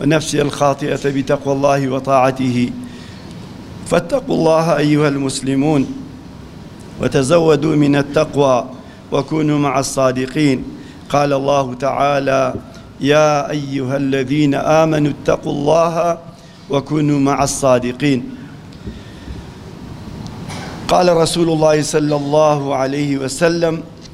ونفسي الخاطئة بتقوى الله وطاعته فاتقوا الله أيها المسلمون وتزودوا من التقوى وكونوا مع الصادقين قال الله تعالى يا أيها الذين آمنوا اتقوا الله وكونوا مع الصادقين قال رسول الله صلى الله عليه وسلم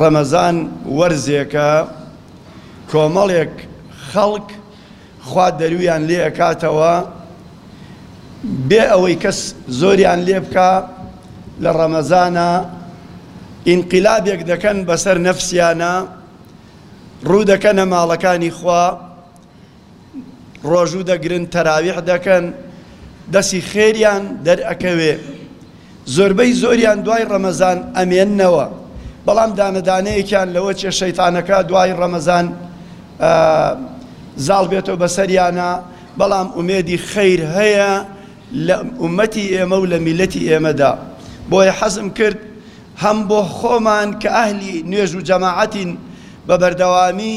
ڕەمەزان وەرزێکە کۆمەڵێک خەڵک خوا دەروویان لێ ئەکاتەوە بێ ئەوەی کەس زۆریان لێ بکا لە ڕەمەزانە ئینقلابێک دەکەن بەسەر نەفسیانە ڕوو دەکەنە ماڵەکانی خوا ڕۆژوو دەگرن تەراویح دەکەن دەسی خێریان دەرئەکەوێ زۆربەی زۆریان دوای ڕەمەزان ئەمێننەوە بەڵام دانەدانەیەکیان لەوە چێ شەیتانەکە دوای ڕەمەزان زاڵ بێتەوە بەسەریانە بەڵام ئومێدی خەیر هەیە لە ئومەتی ئێمە و لە میلەتی ئێمەدا بۆیە حەزم کرد هەم بۆ خۆمان کە ئەهلی نوێژ و جەماعەتین بە بەردەوامی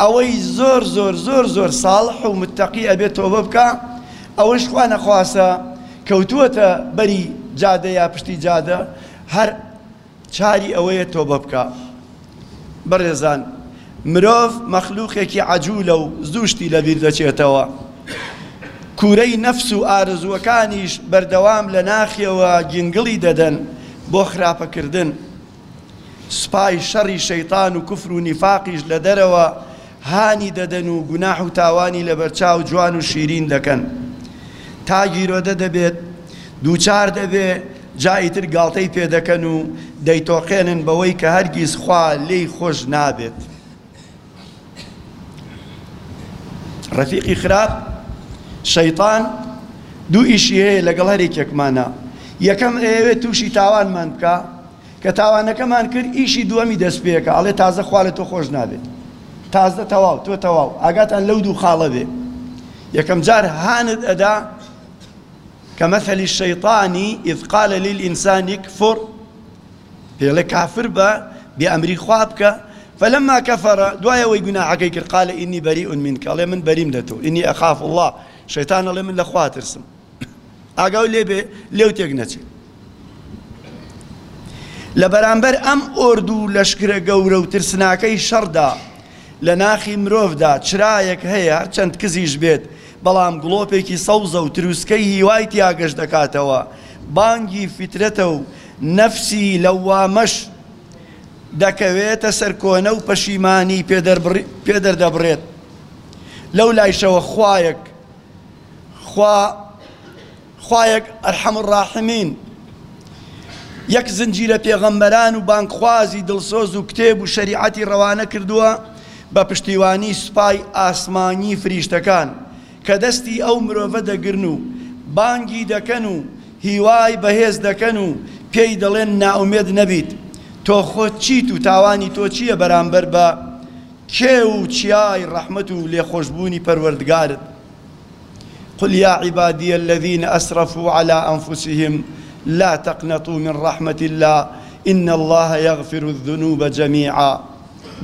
ئەوەی زۆر زۆر زۆر زۆر ساڵح و متەقی ئەبێ تۆبە بکا ئەوەش خوا نەخواستە کەوتووەتە بەری جادە یا پشتی جادە هەر چاری ئەوەیە تۆبە بکا بەڕێزان مرۆڤ مەخلوقێکی عەجولە و زوو شتی لەبیر دەچێتەوە کورەی نەفس و ئارەزووەکانیش بەردەوام لە ناخیەوە گینگڵی دەدەن بۆ خراپەکردن سپای شەڕی شەیتان و کوفر و نیفاقیش لە دەرەوە هانی دەدەن و گوناح و تاوانی لەبەرچاو جوان و شیرین دەکەن تا گیرۆدە دەبێت دووچار دەبێ جا ئیتر گاڵتەی پێدەکەن و دەیتۆقێنن بەوەی کە هەرگیز خوا لێی خۆش نابێت. ڕەفیقی خراپ شەیتان دوو ئیشی هەیە لەگەڵ هەرێکێکمانە یەکەم ئەیەوێت تووشی تاوانمان بکە کە تاوانەکەمان کرد ئیشی دووەمی دەست پێەکە ئەڵێ تازە خوا لە تۆ خۆش نابێت تازدە تەواو تۆ تەواو ئاگاتان لەو دوو خاڵە بێ یەکەم جار هانت ئەدا کە مەثلی شەیطانی ئذ قال للئینسانی کفر پێڵێ کافر بە، بێ ئەمری خوا بکە، فلما کفر، دوای ئەوەی گوناحەکەی کرد، قال انی بریء منک، ئەڵێ من بەریم لە تۆ، انی اخاف اللە، شەیتان ئەڵێ من لە خوا ئەترسم. ئاگاو لێ بێ لێو تێک نەچێ. لە بەرامبەر ئەم ئۆردو و لەشکرە گەورە و ترسناکەی شەڕدا، لە ناخی مرۆڤدا چرایەک هەیە، چەند کزیش بێت، بەڵام گڵۆپێکی سەوزە و تروسکەی هیوای تیا گەش دەکاتەوە، بانگی فیترەتە و نەفسی لەوامەش دەکەوێتە سەر کۆنە و پەشیمانی پێ دەردەبڕێت. لەو لایشەوە خوایەک، خوا خوایەک ارحم الراحمین یەک زنجیرە پێغەمبەران و بانگخوازی دڵسۆز و کتێب و شەریعەتی ڕەوانە کردووە بە پشتیوانی سوپای ئاسمانی فریشتەکان کە دەستی ئەو مرۆڤە دەگرن و بانگی دەکەن و هیوای بەهێز دەکەن و پێی دەڵێن نائومێد نەبیت تۆ خۆت چیت و تاوانی تۆ چییە بەرامبەر بە کێو و چیای ڕەحمەت و لێخۆشبوونی پەروەردگارت؟ قل یا عبادی الذین اسرفو علی انفسهم لا تقنطوا من رحمة اللە ان اللە یغفر الذنوب جمیعا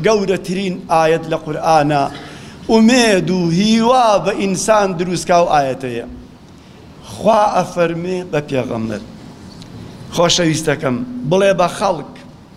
گەورەترین ئایەت لە قورئانە ئومێد و هیوا بە ئینسان دروستکا ئەو ئایەتەیە خوا ئەفەرموێ بە پێغەمبەر خۆشەویستەکەم بڵێ بە خەڵک.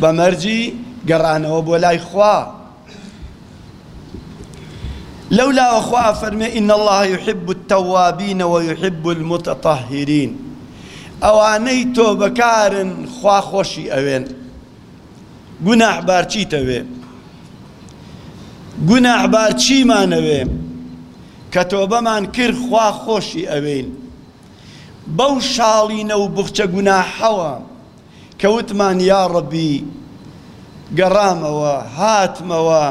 بە مەرجی گەڕانەوە بۆ لای خوا. لەو لاوە خوا ئەفەرمێ، ان اللە یحب التوابین و یحب المتطهرین، ئەوانەی تۆبەکارن خوا خۆشی ئەوێن. گوناحبار چیتەوێ؟ گوناحبار چیمانەوێ؟ کە تۆبەمان کرد خوا خۆشی ئەوێین. بەو شاڵینە و بوخچە گوناحەوە، کە وتمان یاڕەبی گەڕامەوە هاتمەوە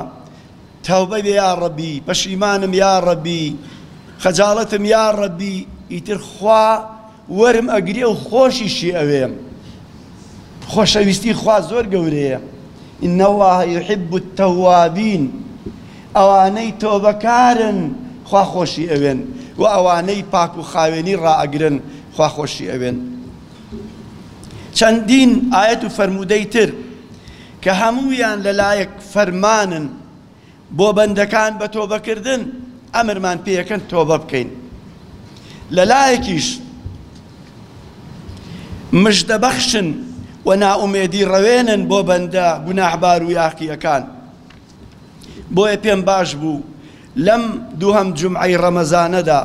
تەوبە بێ یاڕەبی پەشیمانم یاڕەبی خەجاڵەتم یاڕەبی ئیتر خوا وەرم ئەگرێ و خۆشیشی ئەوێم خۆشەویستی خوا زۆر گەورەیە ان الله يحب التوابین ئەوانەی تۆبەکارن خوا خۆشی ئەوێن و ئەوانەی پاک و خاوێنی ڕائەگرن خوا خۆشی ئەوێن چەندین ئایەت و فەرموودەی تر کە هەموویان لەلایەک فەرمانن بۆ بەندەکان بە تۆبەکردن، ئەمرمان پێەکەن تۆبە بکەین، لەلایەکیش مژدەبەخشن و نائومێدی ڕەوێنن بۆ بەندە گوناهبار و یاخییەکان. بۆیە پێم باش بوو لەم دووهەم جومعەی ڕەمەزانەدا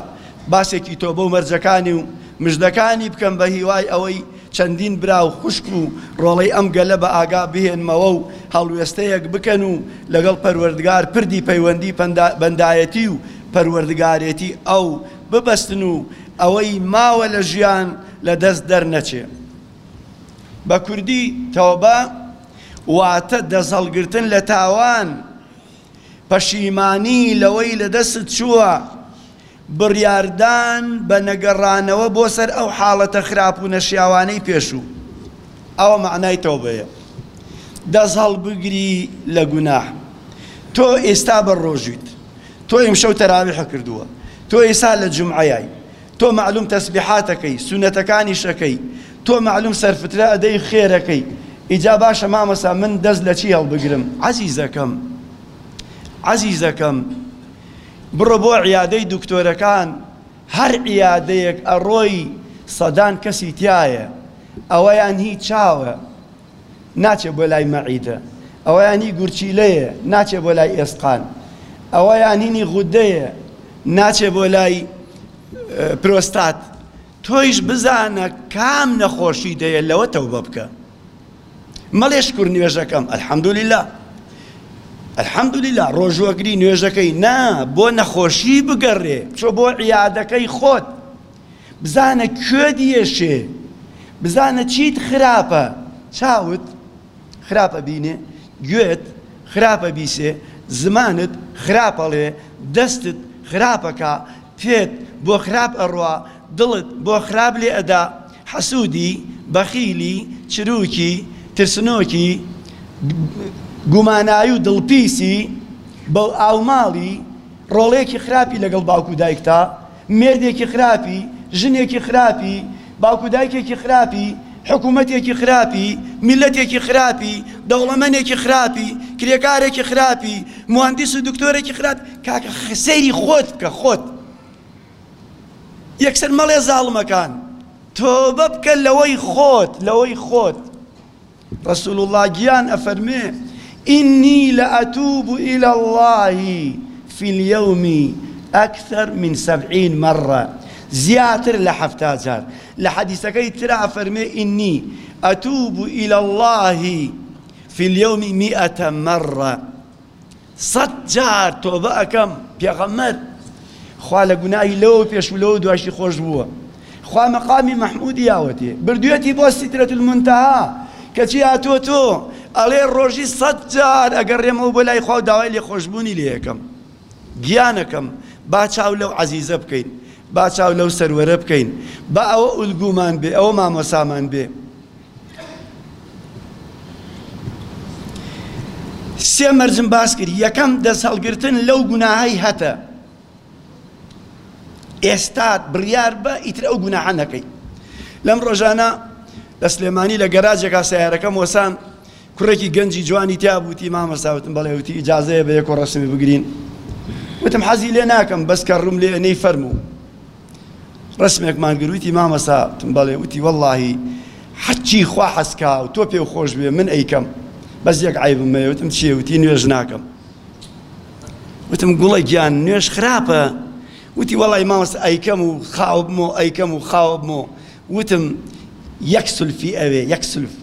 باسێکی تۆبە و مەرجەکانی و مژدەکانی بکەم بە هیوای ئەوەی چەندین برا و خوشک و ڕۆڵەی ئەم گەلە بە ئاگا بهێنمەوە و هەڵوێستەیەک بکەن و لەگەڵ پەروەردگار پردی پەیوەندی بەندایەتی و پەروەردگارێتی ئەو ببەستن و ئەوەی ماوە لە ژیان لە دەست دەرنەچێ بە کوردی تۆبە واتە دەستهەڵگرتن لە تاوان، پەشیمانی لەوەی لەدەستت چووە، بڕیاردان بە نەگەڕانەوە بۆ سەر ئەو حاڵەتە خراپ و نەشیاوانەی پێشوو. ئەوە مەعنای تەوبەیە. دەستهەڵبگری لە گوناه. تۆ ئیستا بەڕۆژوویت. تۆ ئیمشەو تەراویحە کردووە. تۆ ئیسا لە جومعەیای. تۆ مەعلوم تەسبیحات ئەکەی سونەتەکانیش ئەکەی تۆ مەعلوم سەرفترە ئەدەی خێر ئەکەی ئیجا باشە مامۆستا من دەست لە چی هەڵبگرم عەزیزەکەم عەزیزەکەم بڕۆ بۆ عیادەی دکتۆرەکان هەر عیادەیەک ئەڕۆی سەدان کەسی تیایە ئەوەیان هی چاوە ناچێ بۆ لای مەعیدە، ئەوەیان هی گورچیلەیە، ناچێ بۆ لای ئێسقان، ئەوەیان هینی غودەیە، ناچێ بۆ لای پرۆستات، تۆیش بزانە کام نەخۆشیت هەیە لەوە تەوبە بکە، مەڵێ شکور نوێژەکەم الحمدللە، الحمدللە، ڕۆژو ئەگری نوێژەکەی نا، بۆ نەخۆشی بگەڕێ، بچۆ بۆ عیادەکەی خۆت. بزانە کوێت یەشێ بزانە چیت خراپە چاوت خراپە بینێ گوێت خراپە بیسێ زمانت خراپەڵێ دەستت خراپەکا پێت بۆ خراپ ئەڕوا دڵت بۆ خراپ لێ ئەدا حەسودی بەخیلی چروکی ترسنۆکی گومانای و دڵپیسی بەو ئاو ماڵی ڕۆڵێکی خراپی لەگەڵ باوک و دایکتا مێردێکی خراپی، ژنێکی خراپی، باوک و دایکێکی خراپی، حکوومەتێکی خراپی، میللەتێکی خراپی، دەوڵەمەنێکی خراپی، کرێکارێکی خراپی، موهەندیس و دکتۆرێکی خراپی، کاکە سەیری خۆت بکە خۆت یەکسەر مەڵێ زاڵمەکان، تۆبە بکە لەوەی خۆت لەوەی خۆت. ڕسول الله گیان ئەفەرمێ إني لأتوب إلى الله في اليوم أكثر من سبعين مرة زياتر لحفتا جار لحديثكي ترى فرمي إني أتوب إلى الله في اليوم مئة مرة سەد جار تۆبە ئەکەم پێغەمبەر خوا لە گوناهی لەوە پێش و لەوە دوایشی خۆش بووە خوا مەقامی مەحمودی ئاوەتێ بردوێتی بۆ سیدرەت المنتها کەچی هاتووە تۆ ئەڵێ ڕۆژی سەد جار ئەگەڕێمەوە بۆ لای خوا و داوای لێ خۆشبوونی لێ ئەکەم گیانەکەم با چاو لەو عەزیزە بکەین با چاو لەو سەروەرە بکەین با ئەوە ئولگومان بێ ئەوە مامۆسامان بێ سێ مەرجم باس کرد یەکەم دەستهەڵگرتن لەو گوناهەی هەتە ئێستات بڕیار بە ئیتر ئەو گوناهە نەکەی لەم ڕۆژانە لە سلێمانی لە گەراجێکا سیارەکەم وەسان کوڕێکی گەنجی جوانی تیا بووتی مامەساوتم بەڵێوتی ئیجاازەیە بە یەک و ڕسمی بگرین وتم حەزی لێ ناکەم بەس کە ڕوم لێ نەی فەرموو ڕەسمێکمان گر وتی مامۆستا وتم بەڵێ وتی وەڵاهی حەچی خوا حەسکا و تۆ پێو خۆش بێ من ئەیکەم بەس یەک عیبم مەیە وتم چیە وتی نوێژ ناکەم وتم گوڵە گیان نوێش خراپە وتی وەڵی مامۆستا ئەیکەم و خاوبم و ئەیکەم و خاوبم و وتم یەک سلفی ئەوێ یەک سلف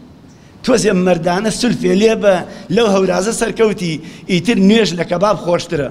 تۆزێ مردانە سلفێ لێ بە لەو هەورازە سەرکەوتی ئیتر نوێش لە کەباب خۆشترە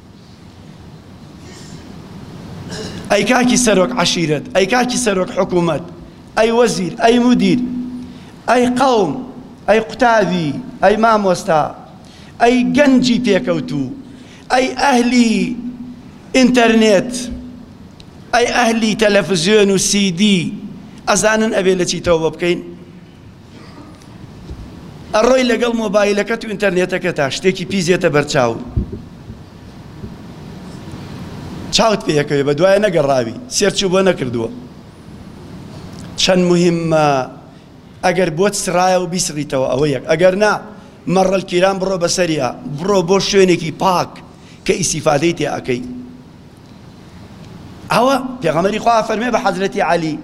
ئەی کاکی سەرۆک عەشیرەت، ئەی کاکی سەرۆک حکوومەت، ئەی وەزیر، ئەی مودیر، ئەی قەوم، ئەی قوتابی، ئەی مامۆستا، ئەی گەنجی پێکەوتوو، ئەی ئەهلی ئینتەرنێت، ئەی ئەهلی تەلەفزیۆن و سیدی، ئەزانن ئەبێ لە چی تەوبە بکەین؟ ئەڕۆی لەگەڵ مۆبایلەکەت و ئینتەرنێتەکەتا شتێکی پیس دێتە بەرچاو چاوت پێەکەوێ بە دوایە نەگەڕاوی سێرچ بۆ نەکردووە چەند مهمە ئەگەر بۆت سرایە و بیسڕیتەوە ئەوە یەک ئەگەر نا مەڕەل کیران بڕۆ بەسەریا بڕۆ بۆ شوێنێکی پاک کە ئیسیفادەی تێ ئەەکەی ئەوە پێغەمبەری خوا ئەفەرمێ بە حەزرەتی عەلی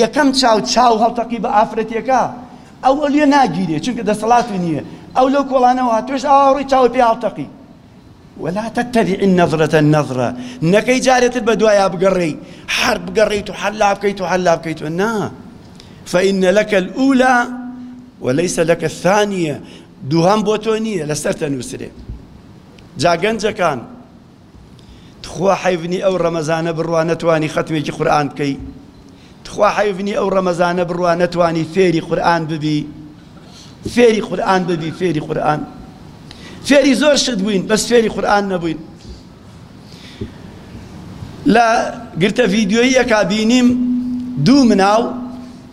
یەکەم چاو چاو هەڵتەقی بە ئافرەتێکە ئەو ئەلیە ناگیرێ چونکە دەسەڵاتی نییە ئەو لەو کۆڵانەوە هاتوێش ئاڕووی چاوە پێ هەڵتەقی ولا تتبع النظرة النظرة نەکەی جارێتر بە دوایا بگەڕێی هەر بگەڕێیت و هەر لا بکەیت و هەر لا بکەیت و نا فإن لك الأولى وليس لك الثانية دووهەم بۆ تۆ نییە لەسەر تەنووسرێ جا گەنجەکان تخوا حەیف نی ئەو ڕەمەزانە بڕوا نەتوانی خەتمێکی قورئان بکەی تخوا حەیف نی ئەو ڕەمەزانە بڕوا نەتوانی فێری قورئان ببی فێری قورئان ببی فێری قورئان فێری زۆر شت بووین بەس فێری قورئان نەبووین لە گرتە ڤیددیۆییەکە بینیم دوو مناڵ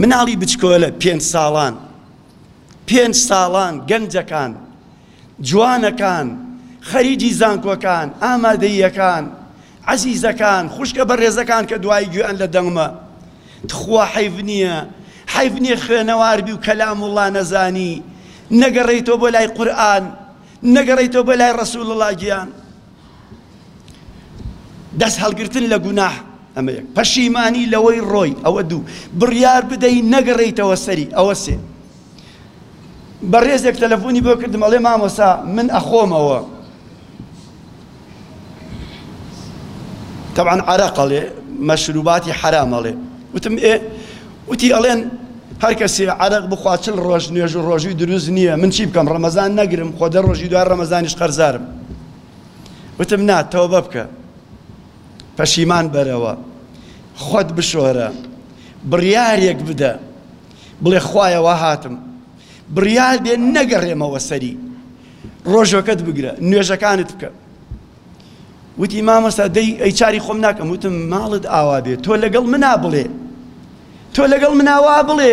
مناڵی بچکۆلە پێنج ساڵان پێنج ساڵان گەنجەکان جوانەکان خەریجی زانکۆکان ئامادەییەکان عەزیزەکان خوشکە بەڕێزەکان کە دوای گوێیان لە دەنگمە تخوا حەیف نییە حەیف نییە خوێنەواربی و کەلام وڵا نەزانی نەگەڕێیتەوە بۆ لای قورآن نەگەڕێیتەوە بۆ لای ڕسول الله گیان دەست هەڵگرتن لە گوناح ئەمە یەک پەشیمانی لەوەی ڕۆی ئەوە دوو بڕیار بدەی نەگەڕیتەوە سەری ئەوە سێ بەڕێزێک تەلەفۆنی بۆ کردم ئەڵێ مامۆسا من ئەخۆمەوە طبعا عرق ئەڵێ مەشروباتی حرام ئەڵێ وتم ئێ وتی ئەڵێن هەرکەسێ عەرەق بخوات چل ڕۆژ نوێژ و ڕۆژووی دروست نییە من چی بکەم ڕەمەزان نەگرم خۆ دە ڕۆژی دوای ڕەمەزانیش قەرزارم وتم نا تەوبە بکە پەشیمان بەرەوە خۆت بشۆرە بڕیارێک بدە بڵێ خوایەوە هاتم بڕیار دێ نەگەڕێمەوە سەری ڕۆژەکەت بگرە نوێژەکانت بکە وتی مامۆستا دەی ئەی چاری خۆم ناکەم وتم ماڵت ئاوا بێ تۆ لەگەڵ منا بڵێ تۆ لەگەڵ مناوا بڵێ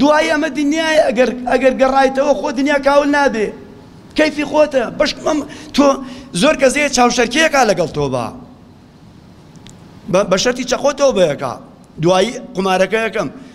دوای ئەمە دنیای ئەگەر ئەگەر گەڕایتەوە خۆ دنیا کاول نابێ کەیفی خۆتە بەشمەم تۆ زۆر کە زێ چاوشەرکیەکە لەگەڵ تۆ بە بە شەرتی چەقۆ تۆ بەیەکە دوایی قمارەکە یەکەم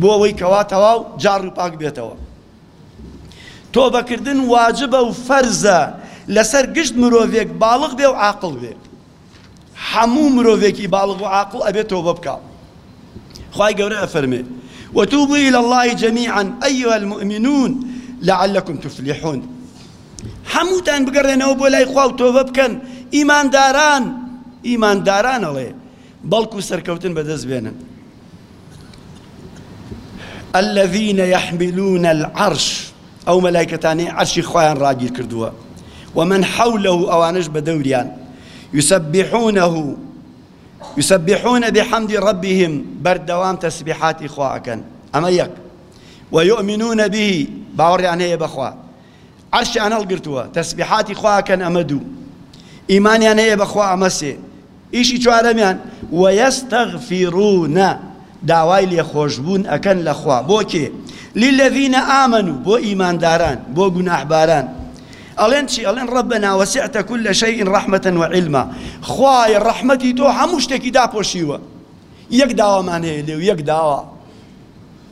بۆ ئەوەی کەوا تەواو جاڕ و پاک بێتەوە. تۆبەکردن واجبە و فەرزە لەسەر گشت مرۆڤێک باڵغ بێ و عاقڵ بێ. حەموو مرۆڤێکی باڵغ و عاقڵ ئەبێ تۆبە بکا. خوای گەورە ئەفەرمێ وتوبوا الی الله جمیعا ایها المؤمنون لعلکم تفلحون هەمووتان بگەڕێنەوە بۆ لای خوا و تۆبە بکەن ئیمانداران ئیمانداران ئەڵێ بەڵکو سەرکەوتن بەدەست بێنن. الذین یحملون العرش ئەو مەلایکەتانەی عەرشی خوایان ڕاگیر کردووە و من حوله ئەوانەش بە دەوریان یسبحونه یسبحون بحمد ربهم بەردەوام تەسبیحاتی خوا ئەکەن ئەمە یەک ویؤمنون به باوەڕیان هەیە بەخوا عەرشیان هەڵگرتووە تەسبیحاتی خوا ئەکەن ئەمە دوو ئیمانیان هەیە بەخوا ئەمە سێ ئیشی چوارەمیان وەیەستەغفیرون داوای لێخۆشبوون ئەکەن لە خوا بۆ کێ للذین آمنوا بۆ ئیمانداران بۆ گوناحباران ئەڵێن چی ئەڵێن ڕەبنا وەسعتە کل شەیء ڕەحمەتەن وعلما خوایە ڕەحمەتی تۆ هەموو شتێکی داپۆشیوە یەک داوامان هەیە لێو یەک داوا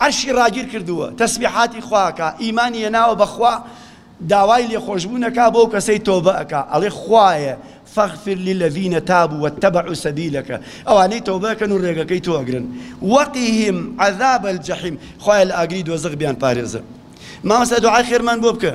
عەرشی ڕاگیر کردووە تەسبیحاتی خوا ئەکا ئیمانی هێناوە بەخوا داوای لێخۆشبوون ئەکا بۆ ئەو کەسەی تۆبە ئەکا ئەڵێ خوایە فاغفر للذین تابوا واتبعوا سبیلک ئەوانەی تۆبە ئەکەن و ڕێگەکەی تۆ ئەگرن وقهم عذاب الجحیم خوایە لە ئاگری دۆزەخ بیان پارێزە مامۆستا دوعای خێرمان بۆ بکە.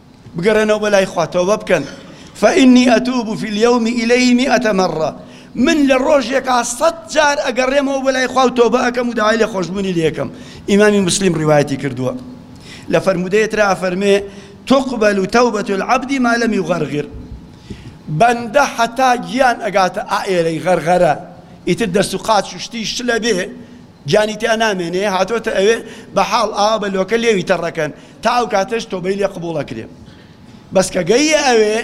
بگەڕێنەوە بۆ لای خوا تۆبە بکەن، فإنی اتوب فی الیوم الیه مئة مرە، من لە ڕۆژێکا سەد جار ئەگەڕێمەوە بۆ لای خوا و تۆبە ئەکەم و داوای لێخۆشبوونی لێ ئەکەم، ئیمامی موسلیم ڕیوایەتی کردووە. لە فەرموودەیە ترا ئەفەرموێ، تقبل توبة العبد ما لم يغرغر، بەندە هەتا گیان ئەگاتە ئائێرەی غەرغەرە، ئیتر دەست و قاچ و شتی شلە بێ، گیانی تیا نامێنێ هاتۆتە ئەوێ بە حاڵ ئاوا بە لۆکە لێوی تە ڕەکەن تا ئەو کاتەش تۆبەی لێ قبوڵ ئەکرێ بەس کە گەییە ئەوێ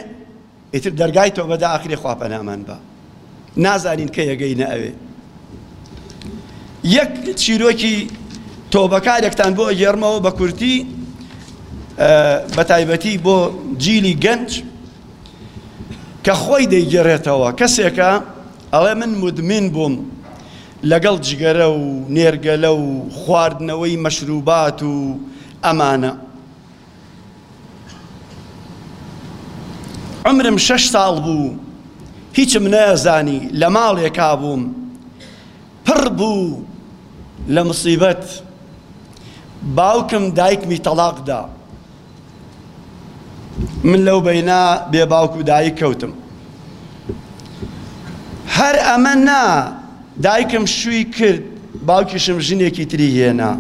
ئیتر دەرگای تۆبە دا ئەخرێ خوا پەنامان با نازانین کە یەگەینە ئەوێ یەک چیرۆکی تۆبەکارێکتان بۆ ئەگێڕمەوە بە کورتی بە تایبەتی بۆ جیلی گەنج کە خۆی دەیگێڕێتەوە کەسێکە ئەڵێ من مدمین بووم لەگەڵ جگەرە و نێرگەلە و خواردنەوەی مەشروبات و ئەمانە عمرم شەش ساڵ بوو هیچم نەزانی لە ماڵێکا بووم پڕ بوو لە مسیبەت باوکم دایکمی تەڵاقدا من لەو بەینە بێ باوک و دایک کەوتم هەر ئەمە نا دایکم شووی کرد باوکیشم ژنێکی تری هێنا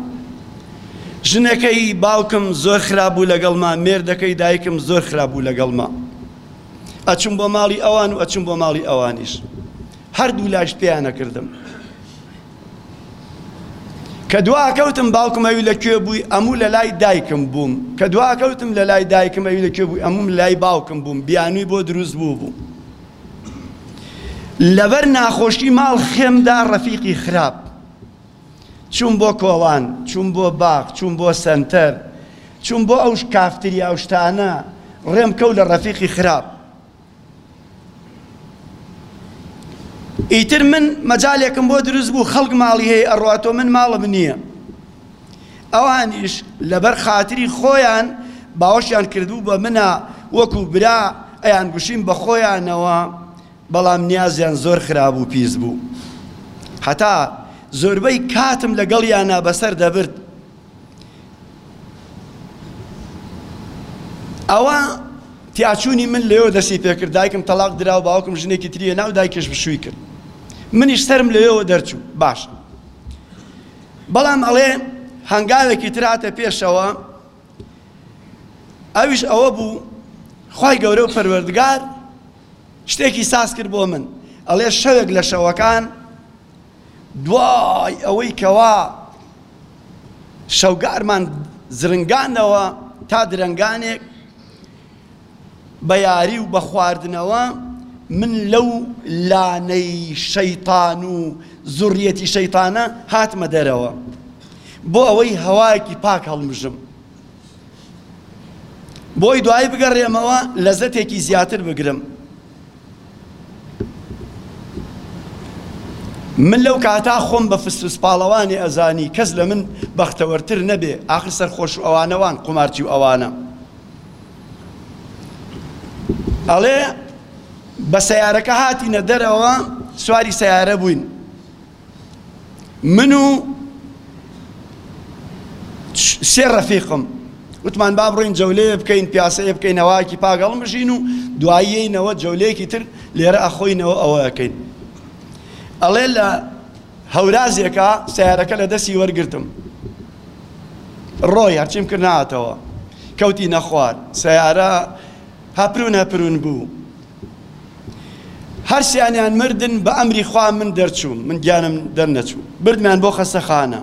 ژنەکەی باوکم زۆر خراپ بوو لەگەڵما مێردەکەی دایکم زۆر خراپ بوو لەگەڵما ئەچم بۆ ماڵی ئەوان و ئەچم بۆ ماڵی ئەوانیش هەردوو لایش پێیانەکردم کە دواکەوتم باوکم ئەوی لە کوێ بووی ئەموو لە لای دایکم بووم کە دواکەوتم لە لای دایکم ئەوی لە کوێ بووی ئەمووم لە لای باوکم بووم بیانووی بۆ دروست بوو بوو لەبەر ناخۆشی ماڵ خێمدا ڕەفیقی خراپ چوون بۆ کۆوان چوون بۆ باغ چوون بۆ سەنتەر چوون بۆ ئەو کافتریا ئەو شتانە ڕێم کەوت لە ڕەفیقی خراپ ئیتر من مەجالێکم بۆ دروست بوو خەڵک ماڵی هەیە ئەڕواتۆ من ماڵم نییە ئەوانیش لەبەر خاتری خۆیان باوەشیان کردبوو بە منا وەکو برا ئەیان گوشیم بە خۆیانەوە بەڵام نیازیان زۆر خراپ و پیس بوو هەتا زۆربەی کاتم لەگەڵیانا بەسەر دەبرد ئەوە تیاچوونی من لەوێ دەستی پێکرد دایکم تەلاق درا و باوکم ژنێکی تریە ناو دایکش بشووی کرد منیش سرم لەوێەوە دەرچوو باش بەڵام ئەڵێ هەنگاوێکی تراتە پێشەوە ئەویش ئەوە بوو خی گەورە و پەروەردگار شتێکی ساز کرد بۆ من ئەڵێ شەوێک لە شەوەکان دوای ئەوەی کەوا شەوگارمان زرنگاندەوە تا درەنگانێک بە یاری و بە خواردنەوە، من لەو لانەی شەیتان و زوڕیەتی شەیتانە هاتمە دەرەوە بۆ ئەوەی هەوایەکی پاک هەڵمژم بۆی دوایی بگەڕێمەوە لەزەتێکی زیاتر بگرم. من لەو کاتا خۆم بە فسفس پاڵەوانی ئەزانی کەس لە من بەختەوەرتر نەبێ ئاخر سەرخۆش و ئەوانە وان قومارچی و ئەوانە ئەڵێ بە سەیارەکە هاتینە دەرەوە سواری سەیارە بووین من و سێ ڕەفیقم وتمان با بڕۆین جەولەیە بکەین پیاسەیە بکەین هەواکی پاک هەڵمژین و دواییەینەوە جەولەیەکی تر لێرە ئەخۆینەوە ئەوەکەین ئەڵێ لە هەورازێکە سیارەکە لە دەستی وەرگرتم ڕۆی هەرچیم کرد ناتەوە کەوتی نەخوار سیارە هەپرون هەپرون بوو هەرسیانیان مردن بە ئەمری خوا من دەرچووم من گیانم دەرنەچوو بردمیان بۆ خەستەخانە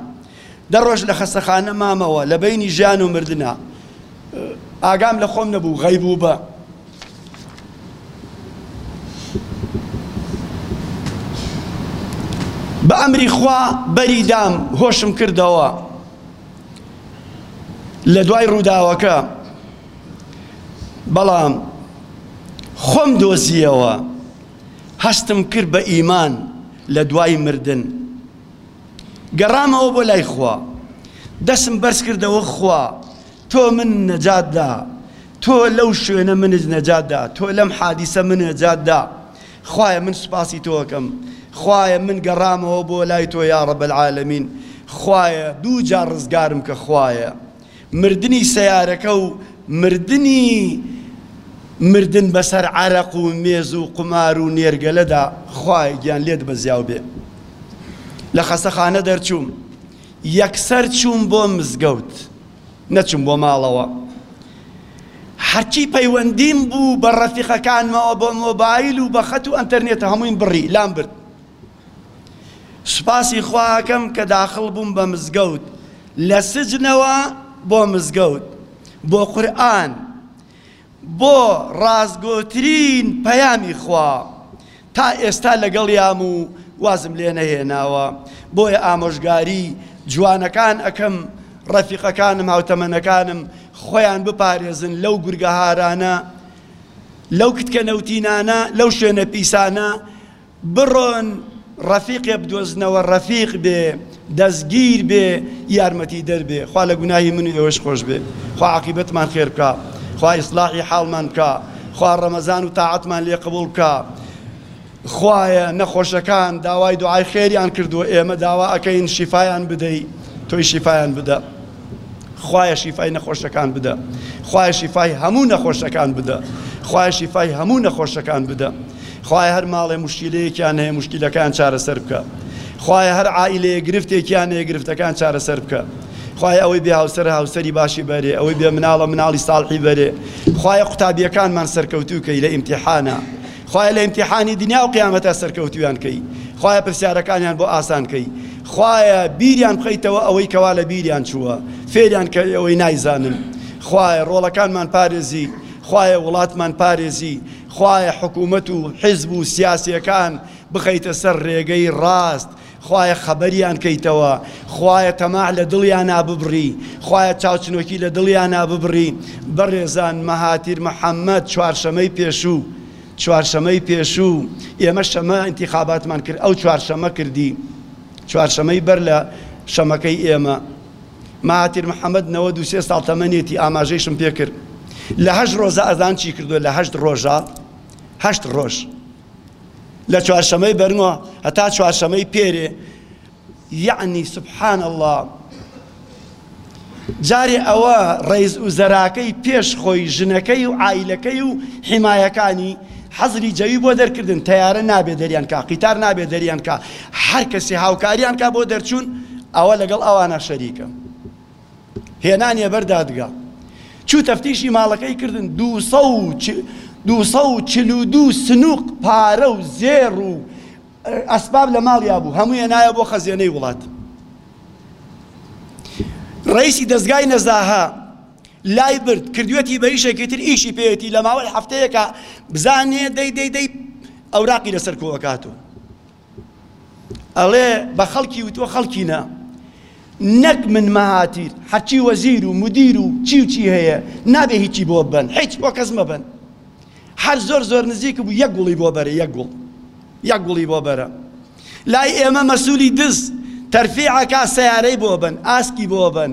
دە ڕۆژ لە خەستەخانە مامەوە لە بینی ژیان و مردنا ئاگام لە خۆم نەبوو غەیبوو بە بە ئەمری خوا بەری دام هۆشم کردەوە لە دوای ڕووداوەکە بەڵام خۆم دۆزییەوە، هەستم کرد بە ئیمان لە دوای مردن. گەڕامەوە بۆ لای خوا، دەستم بەرز کردەوە، خوا تۆ من نەجات دا، تۆ لەو شوێنە منت نەجات دا، تۆ لەم حادیسە من نەجات دا، خوایە من سوپاسی تۆ ئەکەم، خوایە من گەڕامەوە بۆ لای تۆ یارب العالمین، خوایە دوو جار ڕزگارم کە خوایە مردنی سەیارەکە و مردنی مردن بەسەر عەرەق و مێز و قومار و نێرگەلەدا خوایە گیان لێت بەزیاو بێ لە خەسەخانە دەرچووم یەکسەر چووم بۆ مزگەوت نەچووم بۆ ماڵەوە هەرچی پەیوەندیم بوو بە ڕەفیقەکانمەوە بە مۆبایل و بە خەت و ئەنتەرنێتە هەموویم بڕی لام برد سوپاسی خوا ئەکەم کە داخڵ بووم بە مزگەوت لە سجنەوە بۆ مزگەوت بۆ قورئان بۆ ڕاستگۆترین پەیامی خوا تا ئێستا لەگەڵیام و وازم لێ نەهێناوە بۆیە ئامۆژگاری جوانەکان ئەکەم ڕەفیقەکانم هاوتەمەنەکانم خۆیان بپارێزن لەو گورگە هارانە لەو کتکە نەوتینانە لەو شوێنە پیسانە بڕۆن ڕەفیقێ بدۆزنەوە ڕەفیق بێ دەزگیر بێ یارمەتی دەر بێ خوا لە گوناهی من و ئێوەش خۆش بێ خوا عاقیبەتمان خێر بکا خوا ئیسلاحی حاڵمان بکا خوا ڕەمەزان و تاعەتمان لێ قبوڵ بکا خوایە نەخۆشەکان داوای دوعای خێریان کردووە ئێمە داوا ئەکەین شیفایان بدەی تۆی شیفایان بدە خوایە شیفای نەخۆشەکان بدە خوایە شیفای هەموو نەخۆشەکان بدە خوایە شیفای هەموو نەخۆشەکان بدە خوایە هەر ماڵێ مشکلەیەکیان هەیە مشکلەکان چارەسەر بکە خوایە هەر عائلەیە گرفتێکیان هەیە گرفتەکان چارەسەر بکە خوای ئەوەی بێ هاوسەر هاوسەری باشی بەرێ ئەوەی بێ مناڵە مناڵی ساڵحی بەرێ خوای قوتابیەکانمان سەرکەوتوکەی لە ئیمتحانە خوایە لە ئیمتیحانی دنیا و قیامەتا سەرکەوتوویان کەی خوایە پرسیارەکانیان بۆ ئاسان کەی خوایە بیریان بخەیتەوە ئەوەی کەوا لە بیریان چووە فێریان کەی ئەوەی نایزانن خوایە ڕۆڵەکانمان پارێزی خوایە وڵاتمان پارێزی خوایە حکوومەت و حیزب و سیاسیەکان بخەیتە سەر ڕێگەی ڕاست خوایە خەبەریان کەیتەوە خوایە تەماع لە دڵیانا ببڕی خوایە چاوچنۆکی لە دڵیانا ببڕی بەڕێزان مەهاتیر محەمەد چوارشەمەی پێشوو چوارشەمەی پێشوو ئێمە شەمە ئینتیخاباتمان کرد ئەو چوارشەمە کردی چوارشەمەی بەر لە شەمەکەی ئێمە مەهاتیر محەمەد نەوە دو سێ ساڵ تەمەنێتی ئاماژەیشم پێکرد لە هەشت ڕۆژە ئەزان چی کردو لە هەشت ڕۆژە هەشت ڕۆژ لە چوارشەمەی بەرنگۆ هەتا چوارشەمەی پێرێ یەعنی سبحان اللە جارێ ئەوە ڕێز و زەراکەی پێش خۆی ژنەکەی و عیلەکەی و حیمایەکانی حەزری جەوی بۆ دەرکردن تیارە نابێ دەریان کا قیتار نابێ دەریان کا هەر کەسی هاوکاریان کا بۆ دەرچوون ئەوە لەگەڵ ئەوانە شەریکە هێنانیە بەر دادگا چوو تەفتیشی ماڵەکەی کردن دوو سەد و چل و دوو سنووق پارە و زێڕ و ئەسباب لە ماڵیا بوو هەموو هێنایە بۆ خەزێنەی وڵات ڕیسی دەستگای نەزاها لای برد کردوێتی بە ئیشێکی تر ئیشی پێێتی لە ماوەی هەفتەیەکە بزانێ دەی دەی دەی ئەوراقی لەسەر کۆکات و ئەڵێ بە خەڵکی وتوە خەڵکی نا نەک من مەهاتیر هەرچی وەزیر و مدیر و چی و چی هەیە نابێ هیچی بۆ بن هیچ بۆ کەس مەبن هەر زۆر زۆر نزیک بوو یەک گوڵی بۆ بەرە یەک گوڵ یەک گوڵی بۆ بەرە لای ئێمە مەسوولی دز تەرفیعەکە سیارەی بۆ بن ئاسکی بۆ بن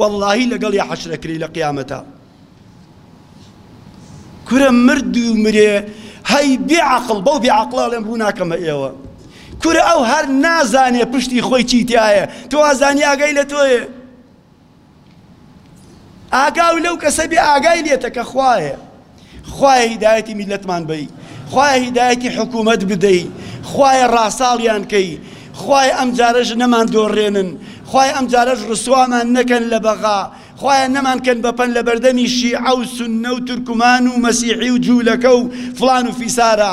وەڵاهی لەگەڵیا حەشر ئەکرێی لە قیامەتا کورە مرد و مرێ هەی بێ عەقڵ بەو بێ عەقڵە ئەڵێم ڕوو ناکەمە ئێوە کورە ئەو هەر نازانێ پشتی خۆی چی تایە تۆ ئازانی ئاگای لە تۆیە ئاگاو لەو کەسە بێ ئاگای لێتە کە خوایە خوایە هیدایەتی میلەتمان بەی خوایە هیدایەتی حکومەت بدەی خوایە ڕاساڵیان کەی خوایە ئەم جارەش نەمان دۆڕێنن خوایە ئەم جارەش ڕسوامان نەکەن لە بەغا خوایە نەمان کەن بەپەن لە بەردەمی شیعە و سوننە و تورکمان و مەسیحی و جوولەکە و فڵان و فیسارە